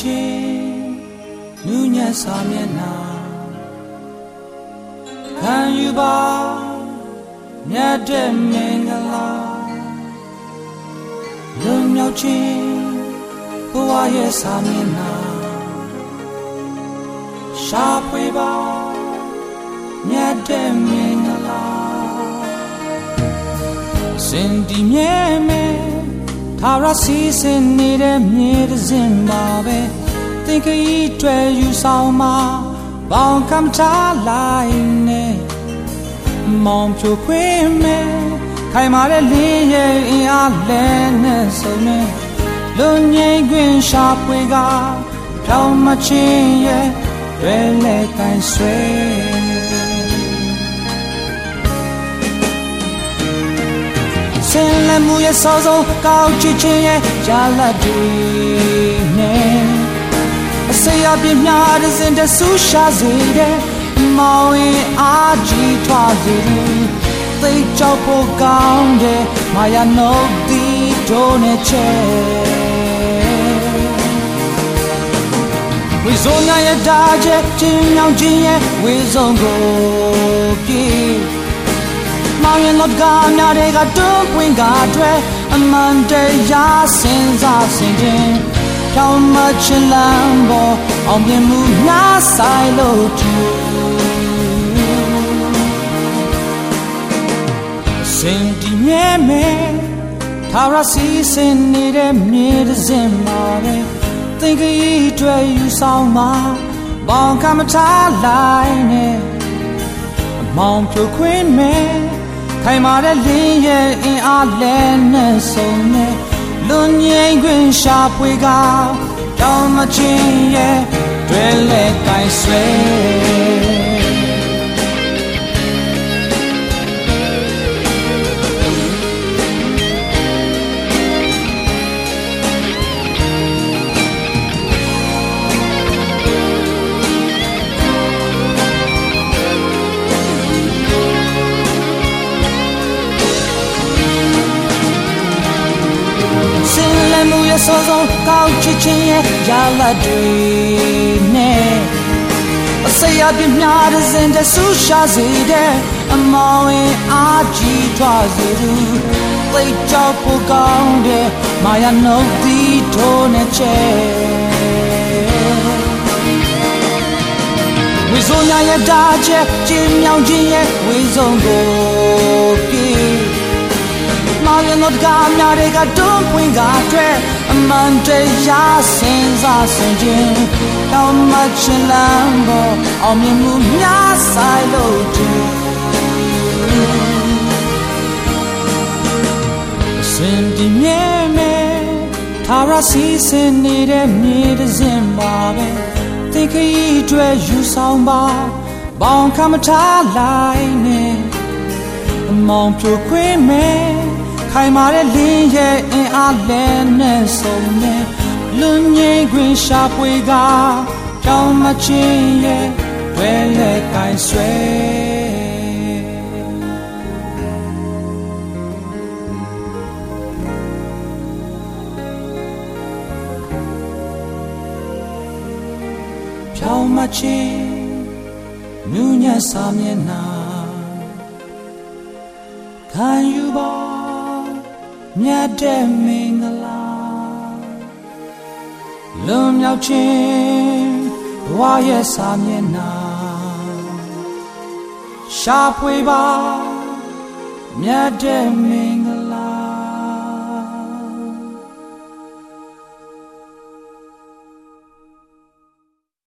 ချေနူးညံ့စာမျက်နှာခံယူပါမြတ်တဲ့မင်္ဂလာလွန်မြောက်ခြင်းဘဝရဲ့စာမျက်နှာရှာဖွေပါမြတ်တဲ့မင်္ဂလာစင်ဒီမြဲမဲ့ သာရစီစင်နေတဲ့မြေတစ်စင်ပါပဲသင်ခရီးတွေယူဆောင်မှာဘောင်ကမ်းထားလိုက်နေမောင်ဖြိုခွေးမဲ့ခိုင်မာတဲ့လင်းရဲ့အင်အားလဲနဲ့စုံနေလွန်ငိမ့်ခွင်ရှာဖွေကဖြောင်းမချင်းရဲ့တွေလဲကန်ဆွေ ဆင်းလဲမှုရဲ့စောစောကောက်ချစ်ခြင်းရဲ့ဂျာလတ်တွေနဲ့အစေရပြမြတဲ့စင်တဆူရှာစေတဲ့မောင်ရင်အာကြီးထွားစေတယ်သိကြောက်ဖို့ကောင်းတယ်မာယာနိုဒီတို့နဲ့ချဲဝေစုံညာရဲ့ဒါကျချင်းညောင်ချင်းရဲ့ဝေစုံကိုပြေ မောင်ရင်လောကများတွေကတွန်းပွင့်ကားတွေအမှန်တရားစင်စားစင်ခြင်းဖြောင်းမချင်လန်းပေါ်အောင်မြင်မှုများဆိုင်လို့ကြည့်စင်ဒီမြဲမဲ့သာရစီစင်နေတဲ့မြေတစ်စင်မှာပဲသင်္ကေတတွေယူဆောင်မှာဘောင်ကမထားလိုက်နဲ့အမောင်ဖြိုခွင်းမဲ့ ခိုင်မာတဲ့လင်းရဲ့အင်အားလဲနဲ့ဆုံးနဲ့လွန်ငိမ့်ခွင်ရှာဖွေကတောင်းမချင်းရဲ့တွေလဲကိုင်ဆွဲ စောစောကောက်ချစ်ခြင်းရဲ့ရာလတ်တွေနဲ့အစရပြမြတဲ့စင်တဲ့ဆူရှာစေတဲ့အမောင်ရင်အားကြီးထွားစေသူသိကြောက်ဖို့ကောင်းတဲ့မာယာနှုတ်သီးထိုးနဲ့ချဲဝေစုံညာရဲ့ဒါချက်ကျင်းမြောင်ခြင်းရဲ့ဝေစုံကိုပြေ မောင်ရင်တို့ကများတွေကတွန်းပွင့်ကအတွက်အမှန်တရားစင်စားစင်ခြင်းတောင်းမချင်လမ်းပေါ်အောင်မြင်မှုများဆိုင်လို့ကြည့်စင်ဒီမြဲမဲ့သာရစီစင်နေတဲ့မြေတစ်စင်ပါပဲသိခရီးတွေယူဆောင်ပါဘောင်ကမထားလိုက်နဲ့အမောင်ပြိုခွေးမဲ့ ခိုင်မာတဲ့လင်းရဲ့အင်အားလဲနဲ့ဆုံးနဲ့လွန်ငိမ့်ခွင်ရှာဖွေကကြောင်မချင်းရဲ့တွေလဲကိုင်ဆွဲဖြောင်းမချင်းနူးညံ့စာမျက်နှာခံယူပါ မြတ်တဲ့မင်္ဂလာလွန်မြောက်ခြင်းဘဝရဲ့စာမျက်နှာရှာဖွေပါမြတ်တဲ့မင်္